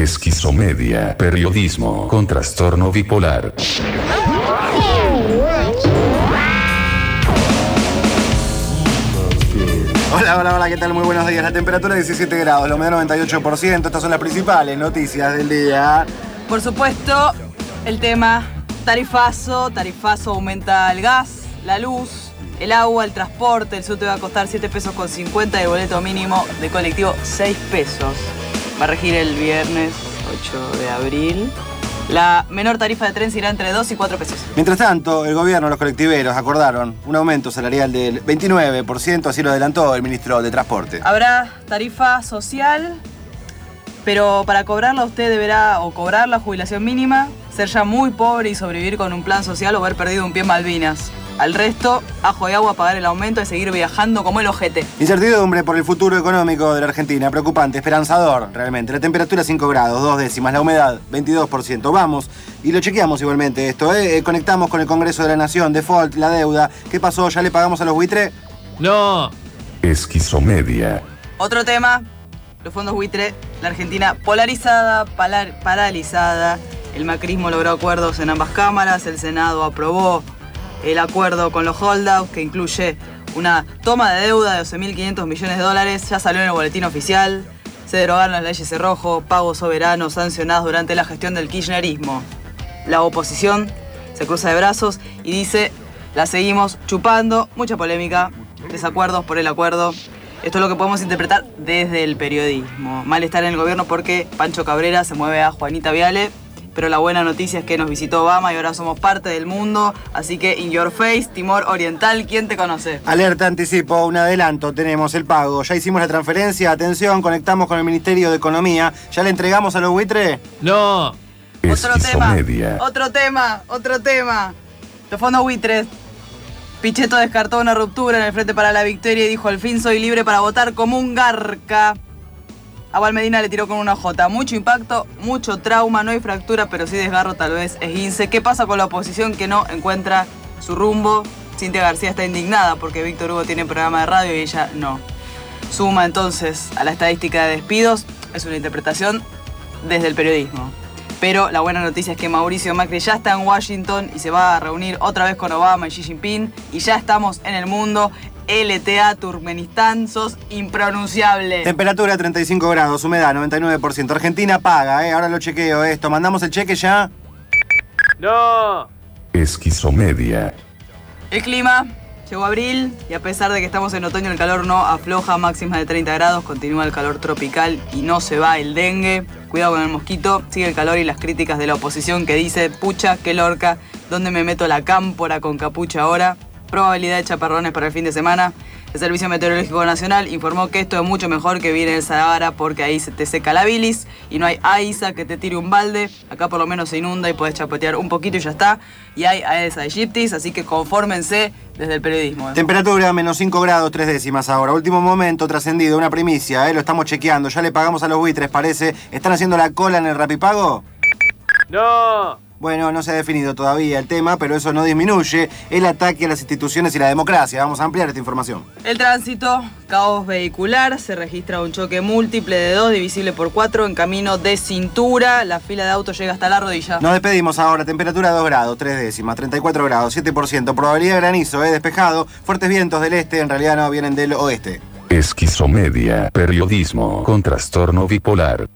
Esquizomedia, periodismo con trastorno bipolar. Hola, hola, hola, ¿qué tal? Muy buenos días. La temperatura es 17 grados, la humedad 98%. Estas son las principales noticias del día. Por supuesto, el tema tarifazo, tarifazo aumenta el gas, la luz, el agua, el transporte, el subte va a costar 7 pesos con 50 y el boleto mínimo de colectivo 6 pesos. Va a regir el viernes 8 de abril. La menor tarifa de tren será entre 2 y 4 pesos. Mientras tanto, el gobierno y los colectiveros acordaron un aumento salarial del 29%, así lo adelantó el ministro de Transporte. Habrá tarifa social, pero para cobrarla usted deberá o cobrar la jubilación mínima, ser ya muy pobre y sobrevivir con un plan social o haber perdido un pie en Malvinas. Al resto, ajo y agua, pagar el aumento y seguir viajando como el ojete. Incertidumbre por el futuro económico de la Argentina, preocupante, esperanzador realmente. La temperatura 5 grados, 2 décimas, la humedad 22%. Vamos, y lo chequeamos igualmente esto, ¿eh? Eh, Conectamos con el Congreso de la Nación, default, la deuda. ¿Qué pasó? ¿Ya le pagamos a los buitres? No. Esquizomedia. Otro tema, los fondos buitre, la Argentina polarizada, palar- paralizada. El macrismo logró acuerdos en ambas cámaras, el Senado aprobó el acuerdo con los holdouts que incluye una toma de deuda de 12.500 millones de dólares, ya salió en el boletín oficial, se derogaron las leyes cerrojo, pagos soberanos sancionados durante la gestión del kirchnerismo. La oposición se cruza de brazos y dice, la seguimos chupando, mucha polémica, desacuerdos por el acuerdo. Esto es lo que podemos interpretar desde el periodismo. Malestar en el gobierno porque Pancho Cabrera se mueve a Juanita Viale, pero la buena noticia es que nos visitó Obama y ahora somos parte del mundo, así que in your face, Timor Oriental, ¿quién te conoce? Alerta, anticipo, un adelanto, tenemos el pago. Ya hicimos la transferencia, atención, conectamos con el Ministerio de Economía. ¿Ya le entregamos a los buitres? No. Otro tema, otro tema, otro tema. Los fondos buitres. Pichetto descartó una ruptura en el Frente para la Victoria y dijo, al fin soy libre para votar como un garca. A Val Medina le tiró con una J. Mucho impacto, mucho trauma, no hay fractura, pero sí desgarro, tal vez esguince. ¿Qué pasa con la oposición que no encuentra su rumbo? Cintia García está indignada porque Víctor Hugo tiene programa de radio y ella no. Suma entonces a la estadística de despidos, es una interpretación desde el periodismo. Pero la buena noticia es que Mauricio Macri ya está en Washington y se va a reunir otra vez con Obama y Xi Jinping y ya estamos en el mundo. LTA Turkmenistán, sos impronunciable. Temperatura 35 grados, humedad 99%. Argentina paga, ¿eh? Ahora lo chequeo esto. ¿Mandamos el cheque ya? No. Esquizomedia. El clima, llegó abril y a pesar de que estamos en otoño el calor no afloja, máxima de 30 grados, continúa el calor tropical y no se va el dengue. Cuidado con el mosquito, sigue el calor y las críticas de la oposición que dice, pucha, qué lorca, ¿dónde me meto la cámpora con capucha ahora? Probabilidad de chaparrones para el fin de semana. El Servicio Meteorológico Nacional informó que esto es mucho mejor que vivir en el Sahara porque ahí se te seca la bilis y no hay AISA que te tire un balde. Acá por lo menos se inunda y puedes chapotear un poquito y ya está. Y hay AESA Egyptis, así que confórmense desde el periodismo. ¿eh? Temperatura menos 5 grados, 3 décimas ahora. Último momento, trascendido, una primicia, ¿eh? Lo estamos chequeando. Ya le pagamos a los buitres, parece. ¿Están haciendo la cola en el rapipago? No. Bueno, no se ha definido todavía el tema, pero eso no disminuye el ataque a las instituciones y la democracia. Vamos a ampliar esta información. El tránsito, caos vehicular, se registra un choque múltiple de 2 divisible por 4 en camino de cintura. La fila de autos llega hasta la rodilla. Nos despedimos ahora. Temperatura 2 grados, 3 décimas, 34 grados, 7%. Probabilidad de granizo, ¿eh? Despejado. Fuertes vientos del este, en realidad no vienen del oeste. Esquizomedia. Periodismo con trastorno bipolar.